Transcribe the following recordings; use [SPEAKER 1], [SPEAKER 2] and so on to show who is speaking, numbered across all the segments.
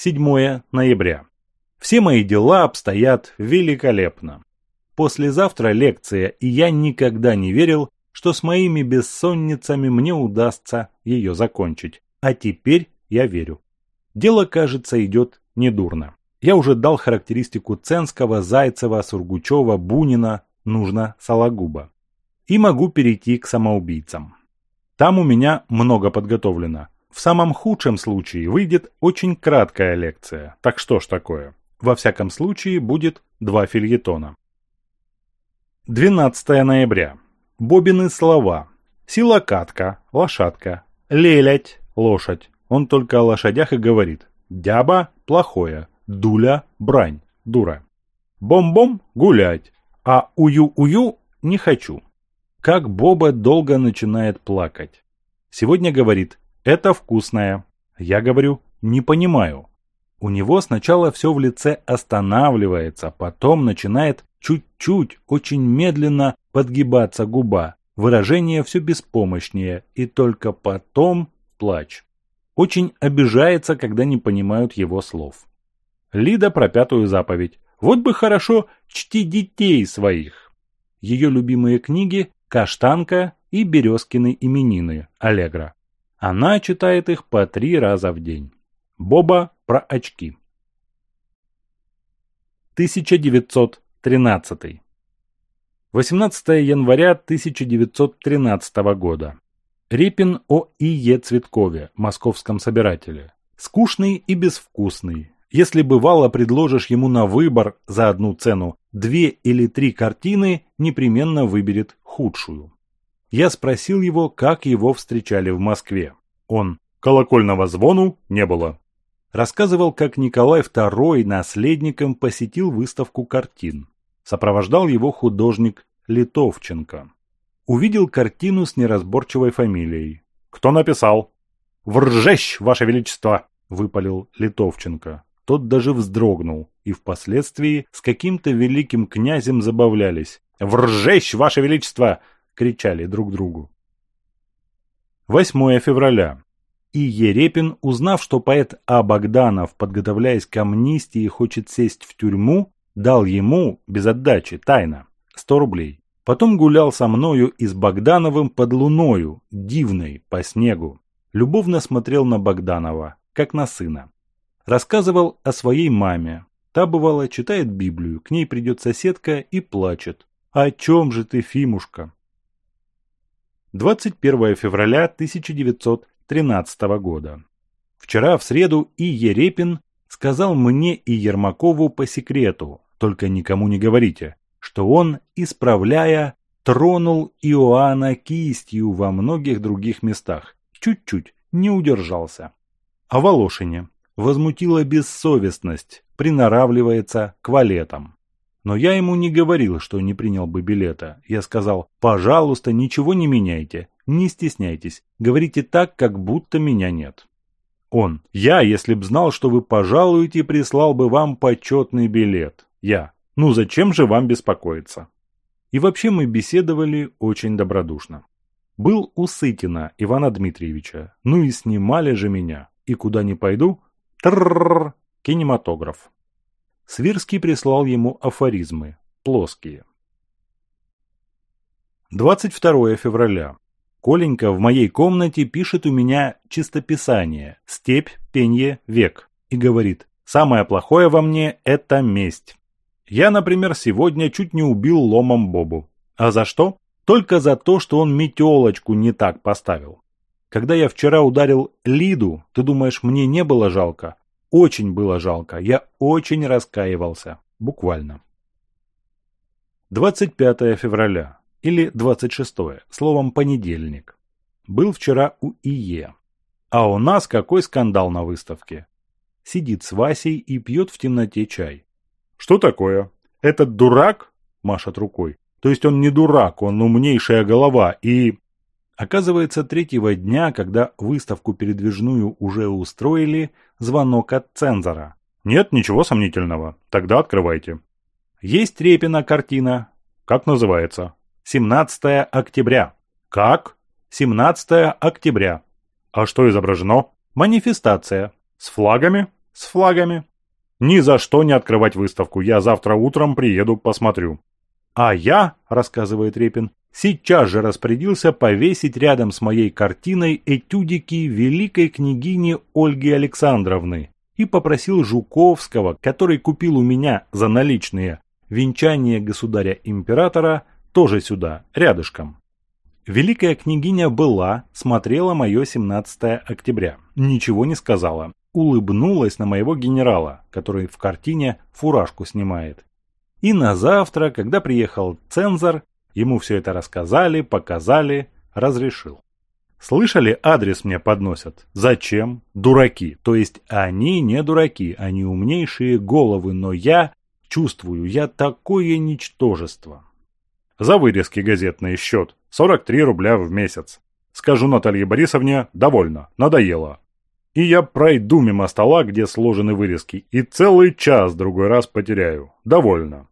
[SPEAKER 1] 7 ноября. Все мои дела обстоят великолепно. Послезавтра лекция, и я никогда не верил, что с моими бессонницами мне удастся ее закончить. А теперь я верю. Дело, кажется, идет недурно. Я уже дал характеристику Ценского, Зайцева, Сургучева, Бунина, нужно Сологуба. И могу перейти к самоубийцам. Там у меня много подготовлено – в самом худшем случае выйдет очень краткая лекция. Так что ж такое? Во всяком случае будет два фильетона. 12 ноября. Бобины слова. Силокатка, лошадка. Лелять, лошадь. Он только о лошадях и говорит. Дяба – плохое. Дуля – брань, дура. Бом-бом – гулять. А ую-ую – не хочу. Как Боба долго начинает плакать. Сегодня говорит «Это вкусное». Я говорю «не понимаю». У него сначала все в лице останавливается, потом начинает чуть-чуть, очень медленно подгибаться губа. Выражение все беспомощнее, и только потом плач. Очень обижается, когда не понимают его слов. Лида про пятую заповедь. Вот бы хорошо чти детей своих. Ее любимые книги «Каштанка» и «Березкины именины» Аллегра. Она читает их по три раза в день. Боба про очки. 1913. 18 января 1913 года. Репин о И.Е. Цветкове, московском собирателе. Скучный и безвкусный. Если бывало предложишь ему на выбор за одну цену две или три картины, непременно выберет худшую. Я спросил его, как его встречали в Москве. Он «Колокольного звону не было». Рассказывал, как Николай II наследником посетил выставку картин. Сопровождал его художник Литовченко. Увидел картину с неразборчивой фамилией. «Кто написал?» «Вржещ, Ваше Величество!» – выпалил Литовченко. Тот даже вздрогнул, и впоследствии с каким-то великим князем забавлялись. «Вржещ, Ваше Величество! кричали друг другу. 8 февраля. И Ерепин, узнав, что поэт А. Богданов, подготовляясь к амнистии, хочет сесть в тюрьму, дал ему, без отдачи, тайно, 100 рублей. Потом гулял со мною и с Богдановым под луною, дивной, по снегу. Любовно смотрел на Богданова, как на сына. Рассказывал о своей маме. Та, бывало, читает Библию, к ней придет соседка и плачет. «О чем же ты, Фимушка? 21 февраля 1913 года. Вчера в среду и Ерепин сказал мне и Ермакову по секрету, только никому не говорите, что он, исправляя, тронул Иоанна кистью во многих других местах. Чуть-чуть, не удержался. А Волошине. Возмутила бессовестность, приноравливается к валетам. Но я ему не говорил, что не принял бы билета. Я сказал, пожалуйста, ничего не меняйте, не стесняйтесь, говорите так, как будто меня нет. Он, я, если б знал, что вы пожалуете, прислал бы вам почетный билет. Я, ну зачем же вам беспокоиться? И вообще мы беседовали очень добродушно. Был у Сытина Ивана Дмитриевича, ну и снимали же меня. И куда не пойду, трррр, кинематограф. Свирский прислал ему афоризмы, плоские. 22 февраля. Коленька в моей комнате пишет у меня чистописание «Степь, пенье, век» и говорит «Самое плохое во мне – это месть». Я, например, сегодня чуть не убил ломом Бобу. А за что? Только за то, что он метелочку не так поставил. Когда я вчера ударил Лиду, ты думаешь, мне не было жалко? очень было жалко, я очень раскаивался, буквально. 25 февраля, или 26, словом понедельник. Был вчера у ИЕ. А у нас какой скандал на выставке. Сидит с Васей и пьет в темноте чай. Что такое? Этот дурак? Машет рукой. То есть он не дурак, он умнейшая голова и... Оказывается, третьего дня, когда выставку передвижную уже устроили, звонок от цензора. Нет, ничего сомнительного. Тогда открывайте. Есть Трепина картина. Как называется? 17 октября. Как? 17 октября. А что изображено? Манифестация. С флагами? С флагами. Ни за что не открывать выставку. Я завтра утром приеду, посмотрю. А я, рассказывает Репин, Сейчас же распорядился повесить рядом с моей картиной этюдики великой княгини Ольги Александровны и попросил Жуковского, который купил у меня за наличные «Венчание государя-императора» тоже сюда, рядышком. Великая княгиня была, смотрела мое 17 октября. Ничего не сказала. Улыбнулась на моего генерала, который в картине фуражку снимает. И на завтра, когда приехал цензор, Ему все это рассказали, показали, разрешил. Слышали, адрес мне подносят. Зачем? Дураки. То есть они не дураки, они умнейшие головы, но я чувствую, я такое ничтожество. За вырезки газетный счет. 43 рубля в месяц. Скажу Наталье Борисовне, довольно, надоело. И я пройду мимо стола, где сложены вырезки, и целый час другой раз потеряю. Довольно.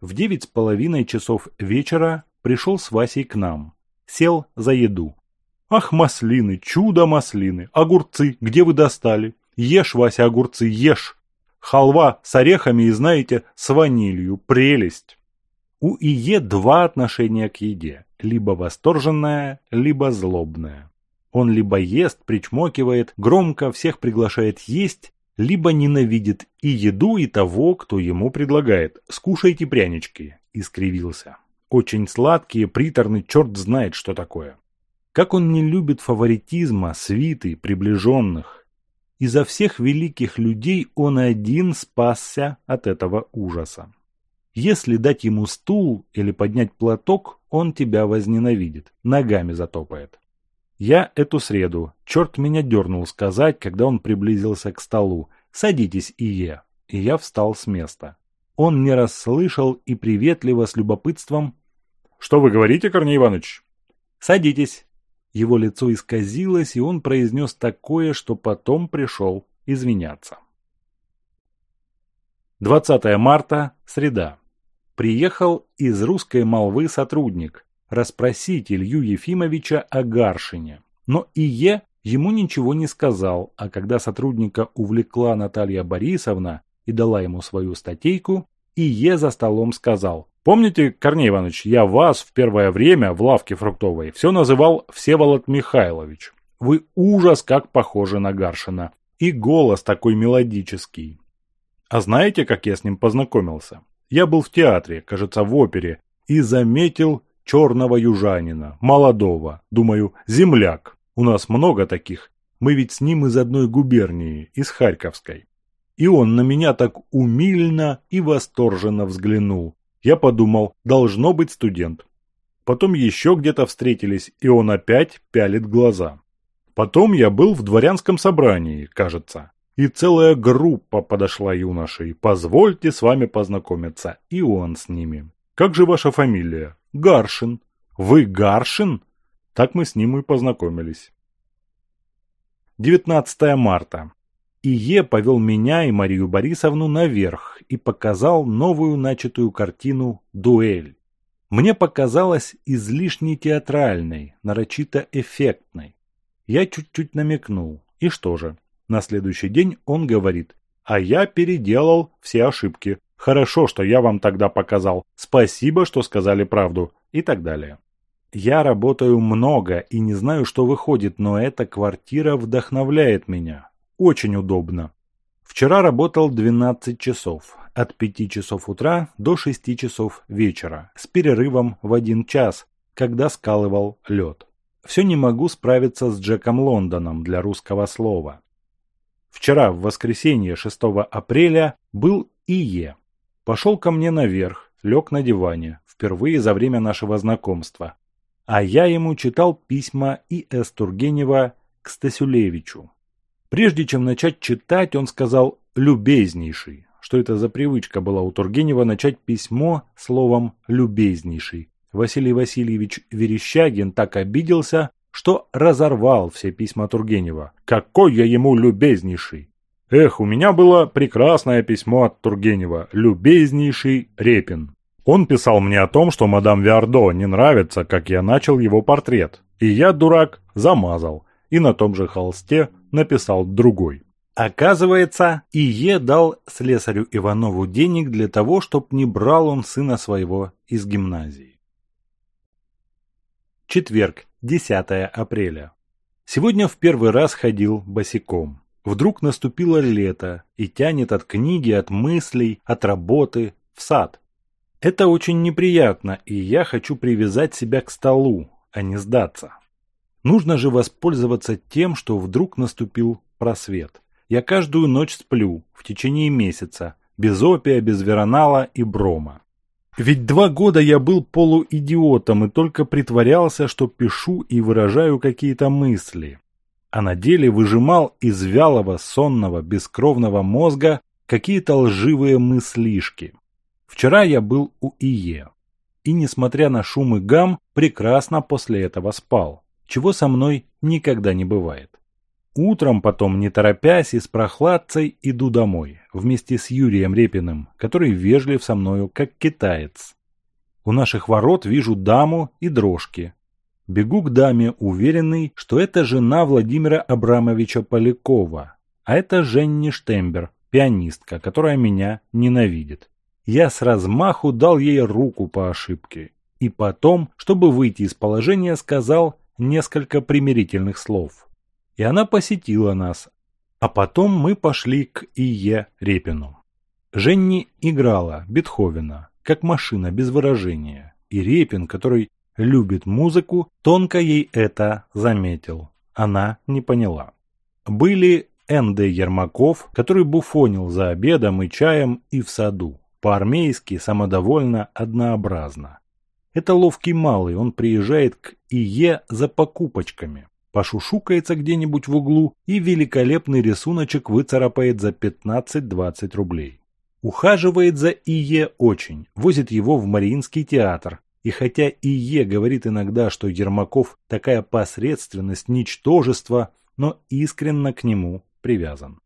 [SPEAKER 1] В девять с половиной часов вечера пришел с Васей к нам. Сел за еду. «Ах, маслины, чудо маслины! Огурцы, где вы достали? Ешь, Вася, огурцы, ешь! Халва с орехами и, знаете, с ванилью. Прелесть!» У Ие два отношения к еде. Либо восторженное, либо злобное. Он либо ест, причмокивает, громко всех приглашает есть, либо ненавидит и еду, и того, кто ему предлагает. Скушайте прянички!» – искривился. «Очень сладкие, приторный, черт знает, что такое!» Как он не любит фаворитизма, свиты, приближенных. Изо всех великих людей он один спасся от этого ужаса. Если дать ему стул или поднять платок, он тебя возненавидит, ногами затопает. Я эту среду. Черт меня дернул сказать, когда он приблизился к столу. «Садитесь, Ие». И я встал с места. Он не расслышал и приветливо с любопытством... «Что вы говорите, Корней Иванович?» «Садитесь». Его лицо исказилось, и он произнес такое, что потом пришел извиняться. 20 марта, среда. Приехал из русской молвы сотрудник. Расспросите Илью Ефимовича о Гаршине, но Ие ему ничего не сказал, а когда сотрудника увлекла Наталья Борисовна и дала ему свою статейку, Ие за столом сказал «Помните, Корней Иванович, я вас в первое время в лавке фруктовой все называл Всеволод Михайлович. Вы ужас как похожи на Гаршина. И голос такой мелодический. А знаете, как я с ним познакомился? Я был в театре, кажется, в опере, и заметил черного южанина, молодого, думаю, земляк. У нас много таких. Мы ведь с ним из одной губернии, из Харьковской. И он на меня так умильно и восторженно взглянул. Я подумал, должно быть студент. Потом еще где-то встретились, и он опять пялит глаза. Потом я был в дворянском собрании, кажется. И целая группа подошла юношей. Позвольте с вами познакомиться. И он с ними. Как же ваша фамилия? Гаршин. Вы Гаршин?» Так мы с ним и познакомились. 19 марта. Ие повел меня и Марию Борисовну наверх и показал новую начатую картину «Дуэль». Мне показалось излишне театральной, нарочито эффектной. Я чуть-чуть намекнул. И что же? На следующий день он говорит, а я переделал все ошибки. Хорошо, что я вам тогда показал. Спасибо, что сказали правду. И так далее. Я работаю много и не знаю, что выходит, но эта квартира вдохновляет меня. Очень удобно. Вчера работал 12 часов. От 5 часов утра до 6 часов вечера. С перерывом в 1 час, когда скалывал лед. Все не могу справиться с Джеком Лондоном для русского слова. Вчера, в воскресенье 6 апреля, был ИЕ пошел ко мне наверх, лег на диване, впервые за время нашего знакомства. А я ему читал письма И.С. Тургенева к Стасюлевичу. Прежде чем начать читать, он сказал «любезнейший». Что это за привычка была у Тургенева начать письмо словом «любезнейший». Василий Васильевич Верещагин так обиделся, что разорвал все письма Тургенева. «Какой я ему любезнейший! Эх, у меня было прекрасное письмо от Тургенева, любезнейший Репин. Он писал мне о том, что мадам Виардо не нравится, как я начал его портрет. И я, дурак, замазал. И на том же холсте написал другой. Оказывается, Ие дал слесарю Иванову денег для того, чтобы не брал он сына своего из гимназии. Четверг, 10 апреля. Сегодня в первый раз ходил босиком. Вдруг наступило лето и тянет от книги, от мыслей, от работы в сад. Это очень неприятно, и я хочу привязать себя к столу, а не сдаться. Нужно же воспользоваться тем, что вдруг наступил просвет. Я каждую ночь сплю в течение месяца, без опия, без веронала и брома. Ведь два года я был полуидиотом и только притворялся, что пишу и выражаю какие-то мысли а на деле выжимал из вялого, сонного, бескровного мозга какие-то лживые мыслишки. Вчера я был у Ие, и, несмотря на шум и гам, прекрасно после этого спал, чего со мной никогда не бывает. Утром потом, не торопясь и с прохладцей, иду домой, вместе с Юрием Репиным, который вежлив со мною, как китаец. У наших ворот вижу даму и дрожки, Бегу к даме, уверенный, что это жена Владимира Абрамовича Полякова, а это Женни Штембер, пианистка, которая меня ненавидит. Я с размаху дал ей руку по ошибке. И потом, чтобы выйти из положения, сказал несколько примирительных слов. И она посетила нас. А потом мы пошли к И.Е. Репину. Женни играла Бетховена, как машина без выражения. И Репин, который любит музыку, тонко ей это заметил. Она не поняла. Были Н.Д. Ермаков, который буфонил за обедом и чаем и в саду. По-армейски, самодовольно, однообразно. Это ловкий малый, он приезжает к ИЕ за покупочками. Пошушукается где-нибудь в углу и великолепный рисуночек выцарапает за 15-20 рублей. Ухаживает за ИЕ очень, возит его в Мариинский театр, и хотя ИЕ говорит иногда, что Ермаков такая посредственность, ничтожество, но искренно к нему привязан.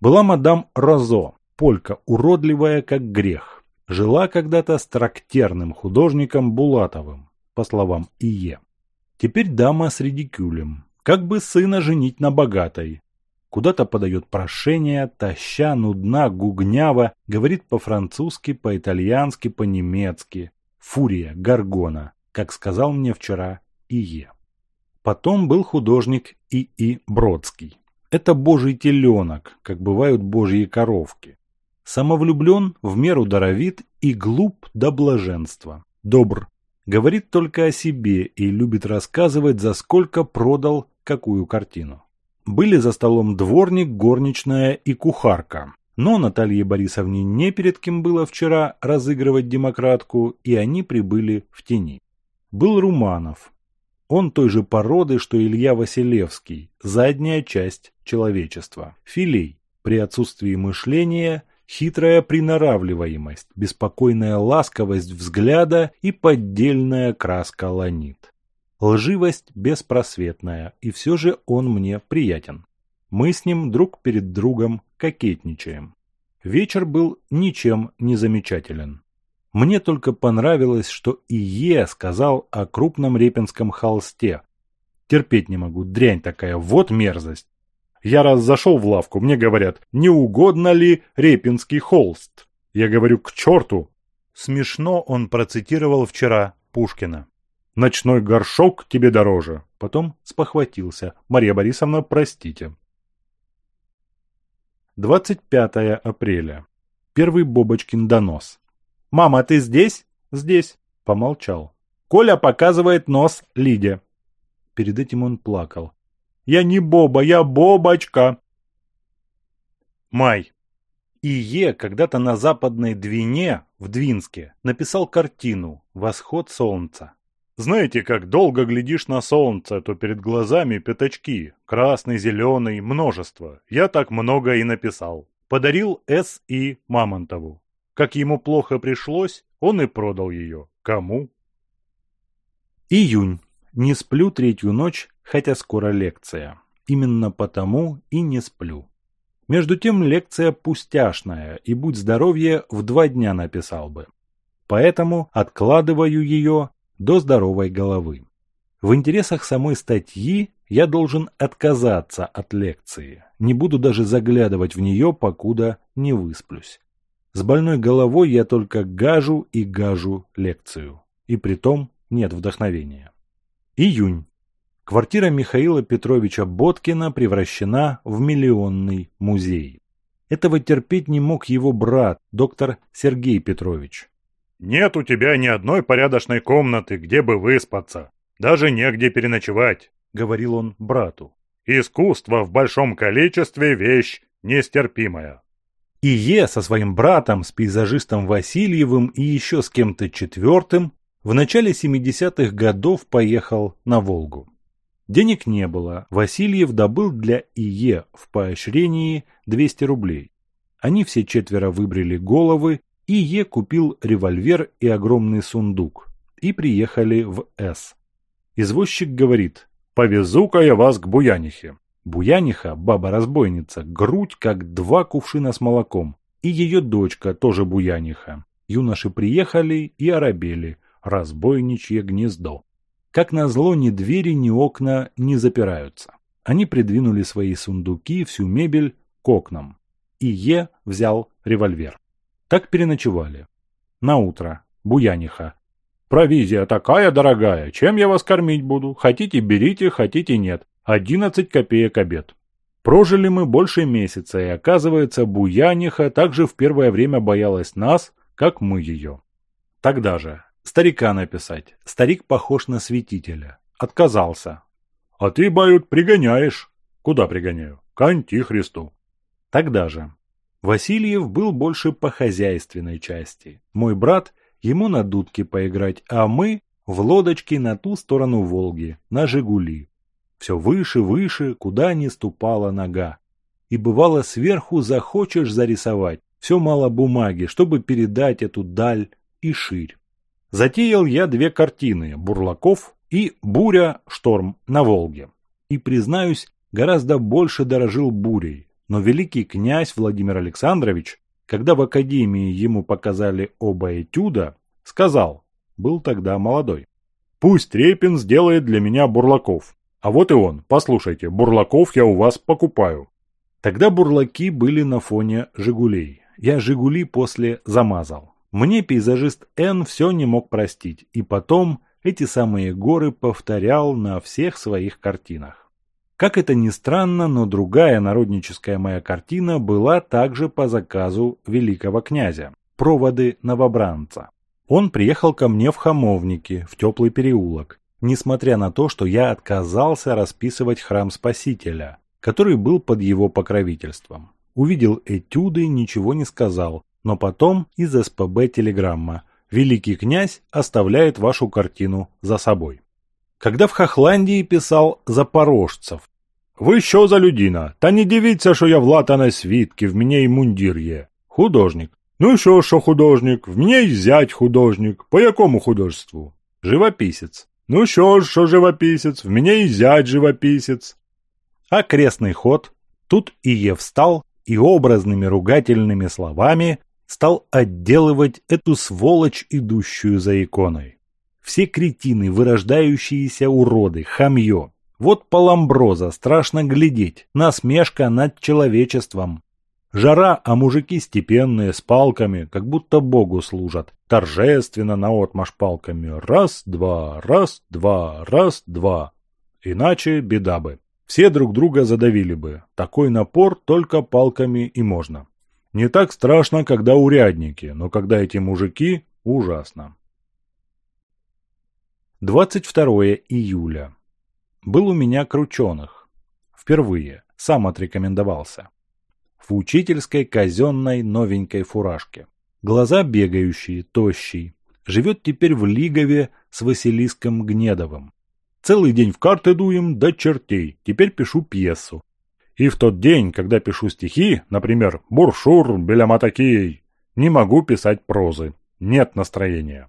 [SPEAKER 1] Была мадам Розо, полька, уродливая как грех. Жила когда-то с трактерным художником Булатовым, по словам ИЕ. Теперь дама с редикюлем. Как бы сына женить на богатой. Куда-то подает прошение, таща, нудна, гугнява, говорит по-французски, по-итальянски, по-немецки. Фурия, Гаргона, как сказал мне вчера Ие. Потом был художник И.И. Бродский. Это божий теленок, как бывают божьи коровки. Самовлюблен, в меру даровит и глуп до блаженства. Добр. Говорит только о себе и любит рассказывать, за сколько продал какую картину. Были за столом дворник, горничная и кухарка. Но Наталье Борисовне не перед кем было вчера разыгрывать демократку, и они прибыли в тени. Был Руманов. Он той же породы, что Илья Василевский, задняя часть человечества. Филей. При отсутствии мышления хитрая приноравливаемость, беспокойная ласковость взгляда и поддельная краска ланит. Лживость беспросветная, и все же он мне приятен. Мы с ним друг перед другом кокетничаем. Вечер был ничем не замечателен. Мне только понравилось, что Ие сказал о крупном репинском холсте. Терпеть не могу, дрянь такая, вот мерзость. Я раз зашел в лавку, мне говорят, не угодно ли репинский холст? Я говорю, к черту. Смешно он процитировал вчера Пушкина. «Ночной горшок тебе дороже». Потом спохватился. «Мария Борисовна, простите». 25 апреля. Первый Бобочкин донос. «Мама, ты здесь?» «Здесь», – помолчал. «Коля показывает нос Лиде». Перед этим он плакал. «Я не Боба, я Бобочка!» Май. И.Е. когда-то на западной Двине, в Двинске, написал картину «Восход солнца». Знаете, как долго глядишь на солнце, то перед глазами пятачки, красный, зеленый, множество. Я так много и написал. Подарил С. И. Мамонтову. Как ему плохо пришлось, он и продал ее. Кому? Июнь. Не сплю третью ночь, хотя скоро лекция. Именно потому и не сплю. Между тем лекция пустяшная, и будь здоровье, в два дня написал бы. Поэтому откладываю ее до здоровой головы. В интересах самой статьи я должен отказаться от лекции. Не буду даже заглядывать в нее, покуда не высплюсь. С больной головой я только гажу и гажу лекцию. И притом нет вдохновения. Июнь. Квартира Михаила Петровича Боткина превращена в миллионный музей. Этого терпеть не мог его брат, доктор Сергей Петрович.
[SPEAKER 2] Нет у тебя ни одной порядочной комнаты, где бы выспаться. Даже негде переночевать», — говорил он брату. «Искусство в большом количестве — вещь нестерпимая».
[SPEAKER 1] И Е со своим братом, с пейзажистом Васильевым и еще с кем-то четвертым в начале 70-х годов поехал на Волгу. Денег не было, Васильев добыл для ИЕ в поощрении 200 рублей. Они все четверо выбрили головы и Е купил револьвер и огромный сундук. И приехали в С. Извозчик говорит, «Повезу-ка я вас к Буянихе». Буяниха, баба-разбойница, грудь как два кувшина с молоком. И ее дочка, тоже Буяниха. Юноши приехали и оробели. Разбойничье гнездо. Как на зло ни двери, ни окна не запираются. Они придвинули свои сундуки, всю мебель к окнам. И Е взял револьвер. Так переночевали. На утро. Буяниха. «Провизия такая дорогая. Чем я вас кормить буду? Хотите – берите, хотите – нет. 11 копеек обед». Прожили мы больше месяца, и оказывается, Буяниха также в первое время боялась нас, как мы ее. Тогда же. Старика написать. Старик похож на святителя. Отказался. «А ты, Бают, пригоняешь». «Куда пригоняю?» «К Антихристу». Тогда же. Васильев был больше по хозяйственной части. Мой брат, ему на дудке поиграть, а мы в лодочке на ту сторону Волги, на «Жигули». Все выше, выше, куда не ступала нога. И бывало сверху захочешь зарисовать, все мало бумаги, чтобы передать эту даль и ширь. Затеял я две картины «Бурлаков» и «Буря. Шторм на Волге». И, признаюсь, гораздо больше дорожил бурей, но великий князь Владимир Александрович, когда в академии ему показали оба этюда, сказал, был тогда молодой, «Пусть Репин сделает для меня бурлаков. А вот и он, послушайте, бурлаков я у вас покупаю». Тогда бурлаки были на фоне «Жигулей». Я «Жигули» после замазал. Мне пейзажист Н все не мог простить, и потом эти самые горы повторял на всех своих картинах. Как это ни странно, но другая народническая моя картина была также по заказу великого князя «Проводы новобранца». Он приехал ко мне в Хамовники, в теплый переулок, несмотря на то, что я отказался расписывать храм Спасителя, который был под его покровительством. Увидел этюды, ничего не сказал, но потом из СПБ телеграмма «Великий князь оставляет вашу картину за собой» Когда в Хохландии писал «Запорожцев», «Вы що за людина? Та не дивіться, що я в латаной свитке, в мене й мундір є. Художник. Ну що, що художник? В мене й зять художник. По якому художеству? Живописец. Ну що ж, що живописец, в меня и зять живописец. А крестный ход? Тут Ие встал и образными ругательными словами стал отделывать эту сволочь, идущую за иконой. все кретины, вырождающиеся уроды, хамье. Вот паламброза, страшно глядеть, насмешка над человечеством. Жара, а мужики степенные, с палками, как будто богу служат. Торжественно наотмашь палками. Раз, два, раз, два, раз, два. Иначе беда бы. Все друг друга задавили бы. Такой напор только палками и можно. Не так страшно, когда урядники, но когда эти мужики – ужасно. Двадцать второе июля. Был у меня крученых. Впервые. Сам отрекомендовался. В учительской казенной новенькой фуражке. Глаза бегающие, тощий. Живет теперь в Лигове с Василиском Гнедовым. Целый день в карты дуем до чертей. Теперь пишу пьесу. И в тот день, когда пишу стихи, например, «Буршур», «Беляма не могу писать прозы. Нет настроения.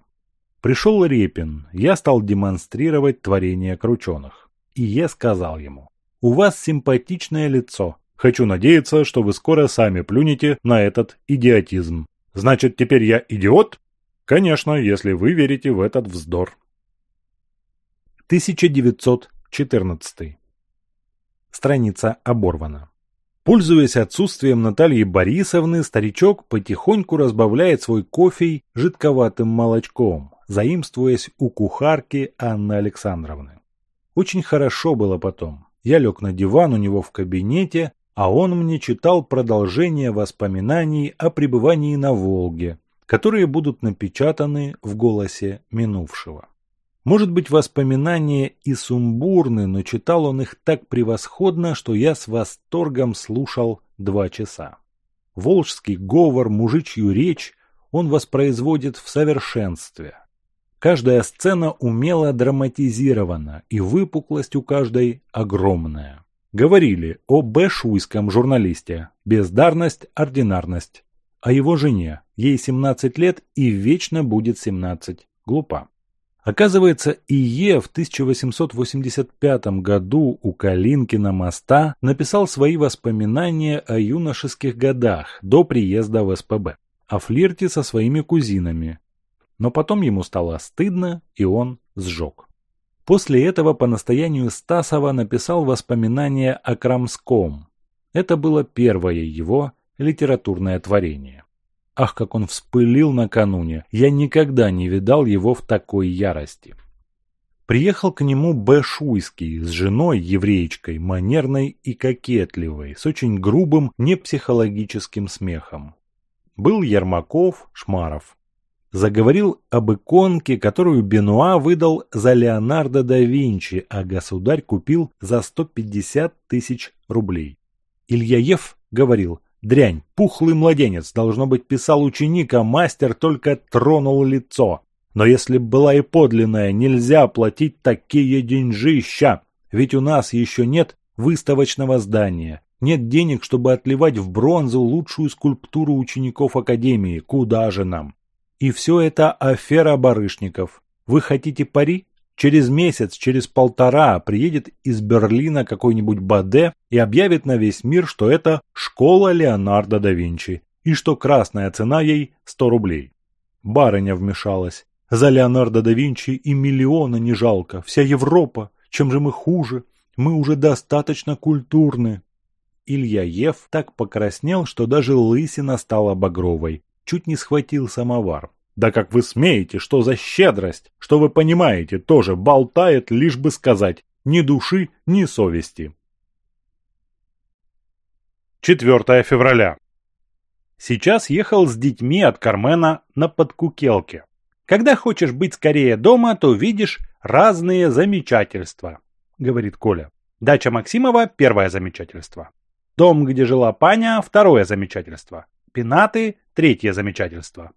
[SPEAKER 1] Пришел Репин, я стал демонстрировать творение крученых. И я сказал ему, «У вас симпатичное лицо. Хочу надеяться, что вы скоро сами плюнете на этот идиотизм». «Значит, теперь я идиот?» «Конечно, если вы верите в этот вздор». 1914. Страница оборвана. Пользуясь отсутствием Натальи Борисовны, старичок потихоньку разбавляет свой кофе жидковатым молочком, заимствуясь у кухарки Анны Александровны. Очень хорошо было потом. Я лег на диван у него в кабинете, а он мне читал продолжение воспоминаний о пребывании на Волге, которые будут напечатаны в голосе минувшего. Может быть, воспоминания и сумбурны, но читал он их так превосходно, что я с восторгом слушал два часа. Волжский говор, мужичью речь он воспроизводит в совершенстве. Каждая сцена умело драматизирована, и выпуклость у каждой огромная. Говорили о Б. Журналисте «Бездарность, ординарность», о его жене, ей 17 лет и вечно будет 17, глупа. Оказывается, И.Е. в 1885 году у Калинкина моста написал свои воспоминания о юношеских годах до приезда в СПБ, о флирте со своими кузинами, но потом ему стало стыдно, и он сжег. После этого по настоянию Стасова написал воспоминания о Крамском. Это было первое его литературное творение. Ах, как он вспылил накануне! Я никогда не видал его в такой ярости. Приехал к нему Б. Шуйский с женой, евреечкой, манерной и кокетливой, с очень грубым, непсихологическим смехом. Был Ермаков, Шмаров заговорил об иконке, которую Бенуа выдал за Леонардо да Винчи, а государь купил за 150 тысяч рублей. Ильяев говорил, дрянь, пухлый младенец, должно быть, писал ученика, мастер только тронул лицо. Но если б была и подлинная, нельзя платить такие деньжища, ведь у нас еще нет выставочного здания, нет денег, чтобы отливать в бронзу лучшую скульптуру учеников Академии, куда же нам? И все это афера барышников. Вы хотите пари? Через месяц, через полтора приедет из Берлина какой-нибудь Баде и объявит на весь мир, что это школа Леонардо да Винчи и что красная цена ей 100 рублей. Барыня вмешалась. За Леонардо да Винчи и миллиона не жалко. Вся Европа. Чем же мы хуже? Мы уже достаточно культурны. Илья Ев так покраснел, что даже лысина стала багровой чуть не схватил самовар. Да как вы смеете, что за щедрость, что вы понимаете, тоже болтает, лишь бы сказать, ни души, ни совести. 4 февраля. Сейчас ехал с детьми от Кармена на подкукелке. Когда хочешь быть скорее дома, то видишь разные замечательства, говорит Коля. Дача Максимова – первое замечательство. Дом, где жила Паня – второе замечательство. Пенаты Третье замечательство.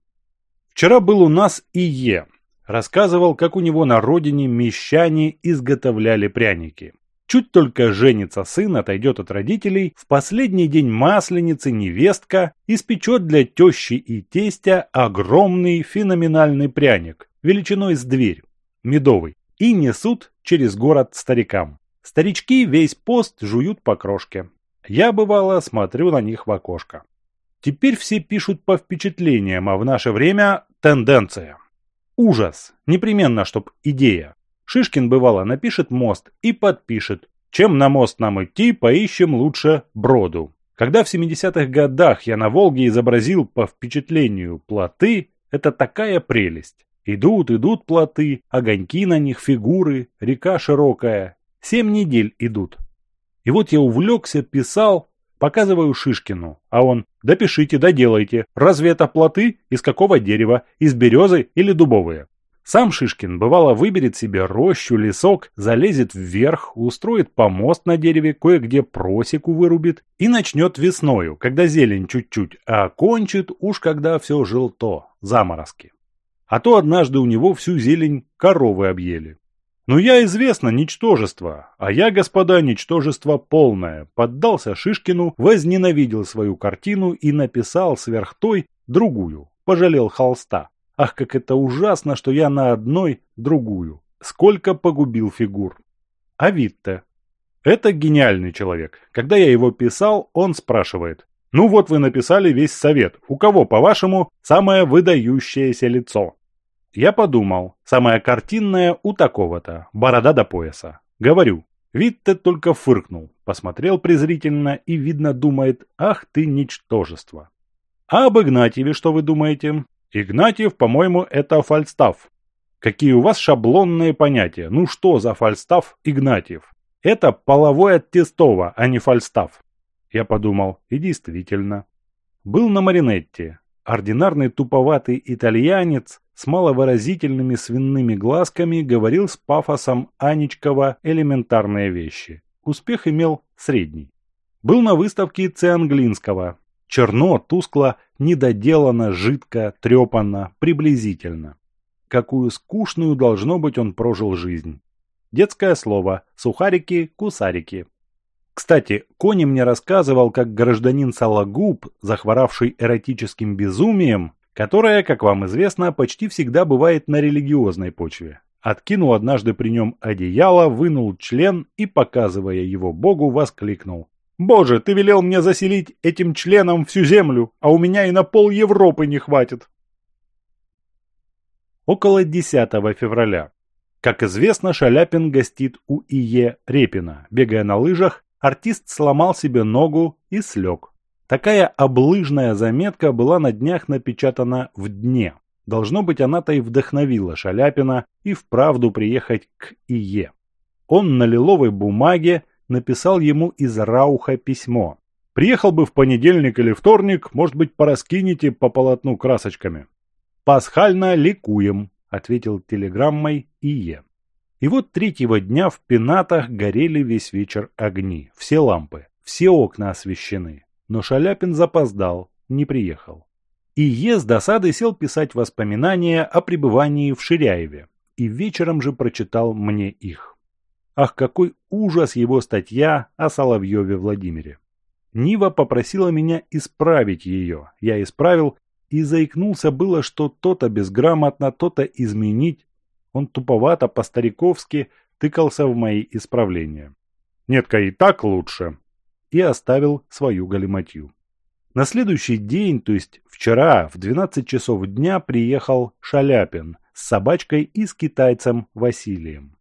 [SPEAKER 1] Вчера был у нас И.Е. Рассказывал, как у него на родине мещане изготовляли пряники. Чуть только женится сын, отойдет от родителей, в последний день масленицы невестка испечет для тещи и тестя огромный феноменальный пряник, величиной с дверь, медовый, и несут через город старикам. Старички весь пост жуют по крошке. Я, бывало, смотрю на них в окошко. Теперь все пишут по впечатлениям, а в наше время тенденция. Ужас. Непременно, чтоб идея. Шишкин, бывало, напишет мост и подпишет. Чем на мост нам идти, поищем лучше броду. Когда в 70-х годах я на Волге изобразил по впечатлению плоты, это такая прелесть. Идут, идут плоты, огоньки на них, фигуры, река широкая. Семь недель идут. И вот я увлекся, писал, Показываю Шишкину, а он «Допишите, доделайте, разве это плоты, из какого дерева, из березы или дубовые?» Сам Шишкин, бывало, выберет себе рощу, лесок, залезет вверх, устроит помост на дереве, кое-где просеку вырубит и начнет весною, когда зелень чуть-чуть, а кончит уж когда все желто, заморозки. А то однажды у него всю зелень коровы объели. «Но я известно ничтожество, а я, господа, ничтожество полное», поддался Шишкину, возненавидел свою картину и написал сверх той другую, пожалел холста. «Ах, как это ужасно, что я на одной другую! Сколько погубил фигур!» А Витте. Это гениальный человек. Когда я его писал, он спрашивает. «Ну вот вы написали весь совет. У кого, по-вашему, самое выдающееся лицо?» Я подумал, самое картинное у такого-то, борода до пояса. Говорю. Витте только фыркнул, посмотрел презрительно и, видно, думает, ах ты ничтожество. А об Игнатьеве что вы думаете? Игнатьев, по-моему, это фальстав. Какие у вас шаблонные понятия. Ну что за фальстав Игнатьев? Это половое Тестова, а не фальстав. Я подумал, и действительно. Был на Маринетте, Ординарный туповатый итальянец с маловыразительными свинными глазками говорил с пафосом Анечкова элементарные вещи. Успех имел средний. Был на выставке Цианглинского. Черно, тускло, недоделано, жидко, трепанно, приблизительно. Какую скучную должно быть он прожил жизнь. Детское слово, сухарики, кусарики. Кстати, Кони мне рассказывал, как гражданин Сологуб, захворавший эротическим безумием, которое, как вам известно, почти всегда бывает на религиозной почве, откинул однажды при нем одеяло, вынул член и, показывая его Богу, воскликнул. «Боже, ты велел мне заселить этим членом всю землю, а у меня и на пол Европы не хватит!» Около 10 февраля. Как известно, Шаляпин гостит у И.Е. Репина, бегая на лыжах артист сломал себе ногу и слег. Такая облыжная заметка была на днях напечатана в дне. Должно быть, она-то и вдохновила Шаляпина и вправду приехать к ИЕ. Он на лиловой бумаге написал ему из Рауха письмо. «Приехал бы в понедельник или вторник, может быть, пораскинете по полотну красочками». «Пасхально ликуем», — ответил телеграммой ИЕ. И вот третьего дня в пенатах горели весь вечер огни, все лампы, все окна освещены. Но Шаляпин запоздал, не приехал. И Е с досадой сел писать воспоминания о пребывании в Ширяеве, и вечером же прочитал мне их. Ах, какой ужас его статья о Соловьеве Владимире. Нива попросила меня исправить ее. Я исправил и заикнулся было, что то-то безграмотно, то-то изменить, он туповато по-стариковски тыкался в мои исправления. «Нет-ка и так лучше!» И оставил свою галиматью. На следующий день, то есть вчера, в 12 часов дня приехал Шаляпин с собачкой и с китайцем Василием.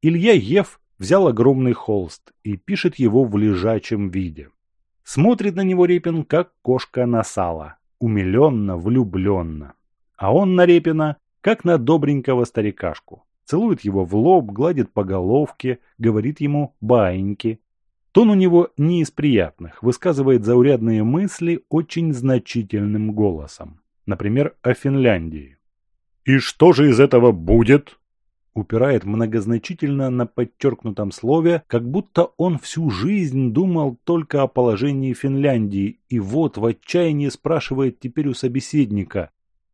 [SPEAKER 1] Илья Ев взял огромный холст и пишет его в лежачем виде. Смотрит на него Репин, как кошка на сало, умиленно, влюбленно. А он на Репина как на добренького старикашку, целует его в лоб, гладит по головке, говорит ему «баиньки». Тон у него не из приятных, высказывает заурядные мысли очень значительным голосом. Например, о Финляндии. «И что же из этого будет?» Упирает многозначительно на подчеркнутом слове, как будто он всю жизнь думал только о положении Финляндии и вот в отчаянии спрашивает теперь у собеседника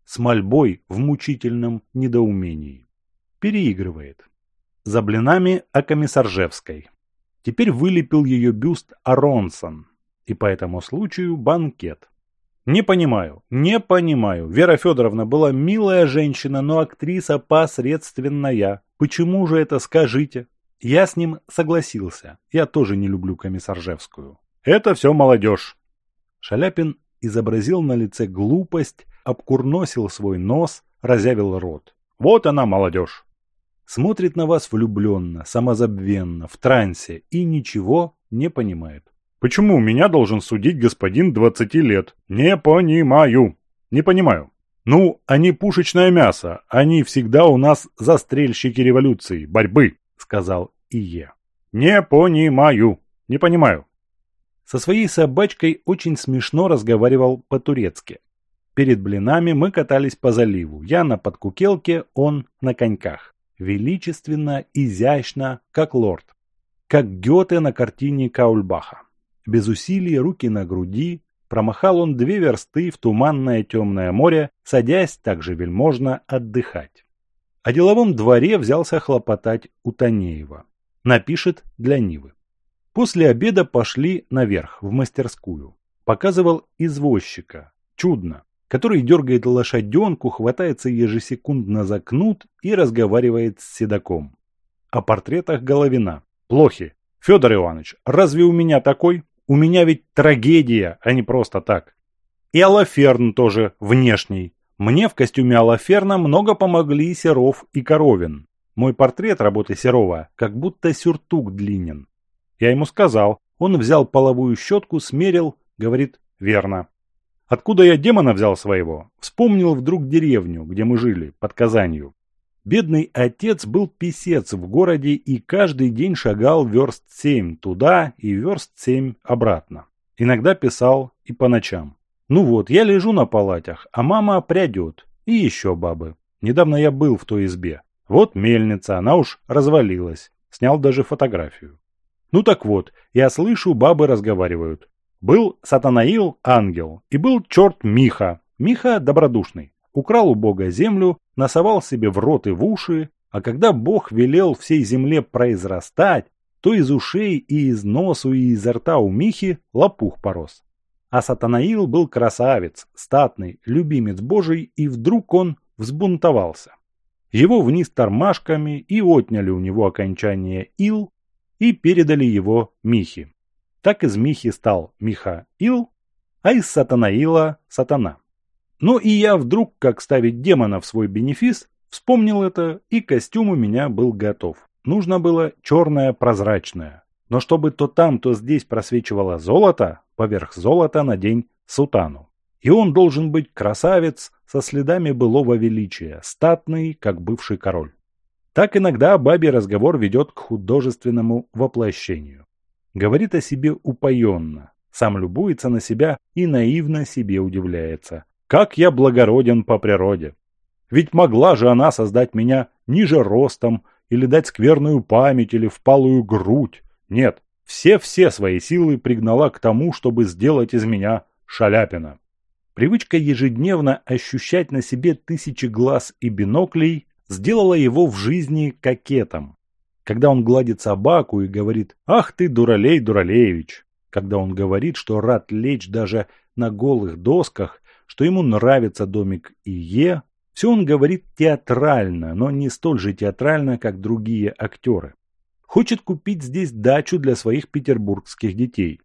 [SPEAKER 1] с мольбой в мучительном недоумении. Переигрывает. За блинами о комиссаржевской. Теперь вылепил ее бюст Аронсон. И по этому случаю банкет. Не понимаю, не понимаю. Вера Федоровна была милая женщина, но актриса посредственная. Почему же это скажите? Я с ним согласился. Я тоже не люблю комиссаржевскую. Это все молодежь. Шаляпин изобразил на лице глупость обкурносил свой нос, разявил рот. «Вот она, молодежь!» Смотрит на вас влюбленно, самозабвенно, в трансе и ничего не понимает. «Почему меня должен судить господин 20 лет? Не понимаю!» «Не понимаю!» «Ну, они пушечное мясо, они всегда у нас застрельщики революции, борьбы», — сказал Ие. «Не понимаю, не понимаю». Со своей собачкой очень смешно разговаривал по-турецки. Перед блинами мы катались по заливу. Я на подкукелке, он на коньках. Величественно, изящно, как лорд. Как Гёте на картине Каульбаха. Без усилий, руки на груди. Промахал он две версты в туманное темное море, садясь также вельможно отдыхать. О деловом дворе взялся хлопотать у Танеева. Напишет для Нивы. После обеда пошли наверх, в мастерскую. Показывал извозчика. Чудно который дергает лошаденку, хватается ежесекундно за кнут и разговаривает с седаком. О портретах Головина. Плохи. Федор Иванович, разве у меня такой? У меня ведь трагедия, а не просто так. И Алаферн тоже внешний. Мне в костюме Алаферна много помогли Серов и Коровин. Мой портрет работы Серова как будто сюртук длинен. Я ему сказал, он взял половую щетку, смерил, говорит, верно. Откуда я демона взял своего? Вспомнил вдруг деревню, где мы жили, под Казанью. Бедный отец был писец в городе и каждый день шагал верст семь туда и верст семь обратно. Иногда писал и по ночам. Ну вот, я лежу на палатях, а мама прядет. И еще бабы. Недавно я был в той избе. Вот мельница, она уж развалилась. Снял даже фотографию. Ну так вот, я слышу, бабы разговаривают. Был Сатанаил ангел и был черт Миха. Миха добродушный. Украл у Бога землю, насовал себе в рот и в уши, а когда Бог велел всей земле произрастать, то из ушей и из носу и изо рта у Михи лопух порос. А Сатанаил был красавец, статный, любимец Божий, и вдруг он взбунтовался. Его вниз тормашками и отняли у него окончание «ил» и передали его Михе так из Михи стал Михаил, а из Сатанаила – Сатана. Ну и я вдруг, как ставить демона в свой бенефис, вспомнил это, и костюм у меня был готов. Нужно было черное прозрачное. Но чтобы то там, то здесь просвечивало золото, поверх золота надень сутану. И он должен быть красавец со следами былого величия, статный, как бывший король. Так иногда бабий разговор ведет к художественному воплощению. Говорит о себе упоенно, сам любуется на себя и наивно себе удивляется. Как я благороден по природе! Ведь могла же она создать меня ниже ростом или дать скверную память или впалую грудь. Нет, все-все свои силы пригнала к тому, чтобы сделать из меня Шаляпина. Привычка ежедневно ощущать на себе тысячи глаз и биноклей сделала его в жизни кокетом, когда он гладит собаку и говорит «Ах ты, дуралей, дуралеевич!» Когда он говорит, что рад лечь даже на голых досках, что ему нравится домик Ие, все он говорит театрально, но не столь же театрально, как другие актеры. Хочет купить здесь дачу для своих петербургских детей.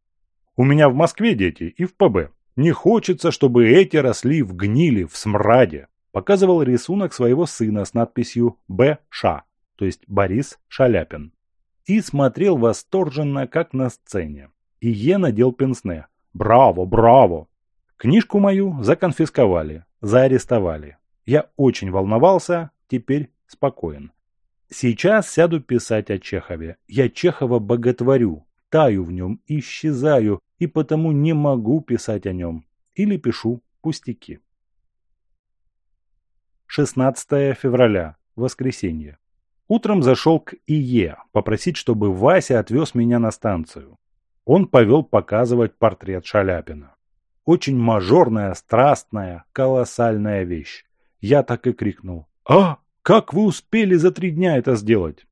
[SPEAKER 1] «У меня в Москве дети и в ПБ. Не хочется, чтобы эти росли в гнили, в смраде», показывал рисунок своего сына с надписью «Б. Ша» то есть Борис Шаляпин, и смотрел восторженно, как на сцене. И Е надел пенсне. «Браво, браво!» Книжку мою законфисковали, заарестовали. Я очень волновался, теперь спокоен. Сейчас сяду писать о Чехове. Я Чехова боготворю, таю в нем, исчезаю, и потому не могу писать о нем. Или пишу пустяки. 16 февраля. Воскресенье. Утром зашел к ИЕ попросить, чтобы Вася отвез меня на станцию. Он повел показывать портрет Шаляпина. Очень мажорная, страстная, колоссальная вещь. Я так и крикнул. «А, как вы успели за три дня это сделать?»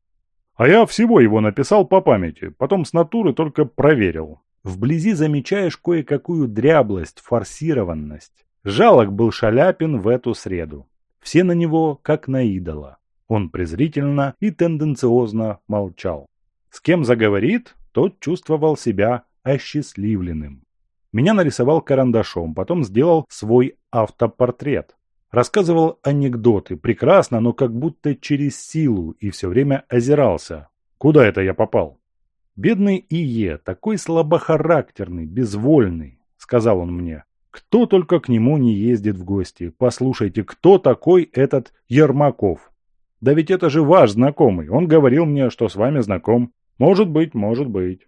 [SPEAKER 1] А я всего его написал по памяти, потом с натуры только проверил. Вблизи замечаешь кое-какую дряблость, форсированность. Жалок был Шаляпин в эту среду. Все на него, как на идола. Он презрительно и тенденциозно молчал. С кем заговорит, тот чувствовал себя осчастливленным. Меня нарисовал карандашом, потом сделал свой автопортрет. Рассказывал анекдоты, прекрасно, но как будто через силу, и все время озирался. Куда это я попал? Бедный Ие, такой слабохарактерный, безвольный, сказал он мне. Кто только к нему не ездит в гости. Послушайте, кто такой этот Ермаков? Да ведь это же ваш знакомый. Он говорил мне, что с вами знаком. Может быть, может быть.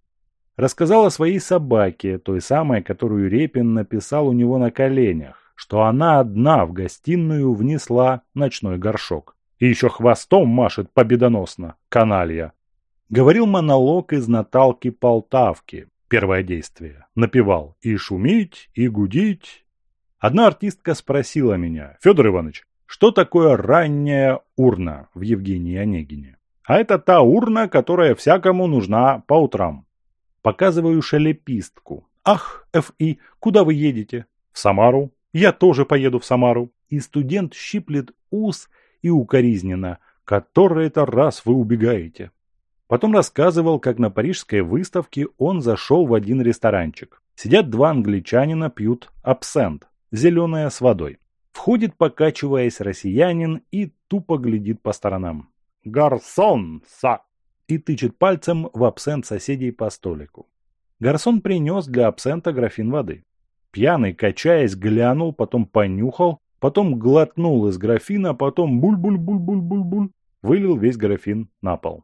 [SPEAKER 1] Рассказал о своей собаке, той самой, которую Репин написал у него на коленях, что она одна в гостиную внесла ночной горшок. И еще хвостом машет победоносно, каналья. Говорил монолог из Наталки Полтавки. Первое действие. Напевал и шумить, и гудить. Одна артистка спросила меня, Федор Иванович, что такое ранняя урна в Евгении Онегине? А это та урна, которая всякому нужна по утрам. Показываю шелепистку. Ах, Ф.И., куда вы едете? В Самару. Я тоже поеду в Самару. И студент щиплет ус и укоризненно. Который это раз вы убегаете? Потом рассказывал, как на парижской выставке он зашел в один ресторанчик. Сидят два англичанина, пьют абсент, зеленое с водой входит покачиваясь россиянин и тупо глядит по сторонам. «Гарсон, са!» и тычет пальцем в абсент соседей по столику. Гарсон принес для абсента графин воды. Пьяный, качаясь, глянул, потом понюхал, потом глотнул из графина, потом буль-буль-буль-буль-буль-буль, вылил весь графин на пол.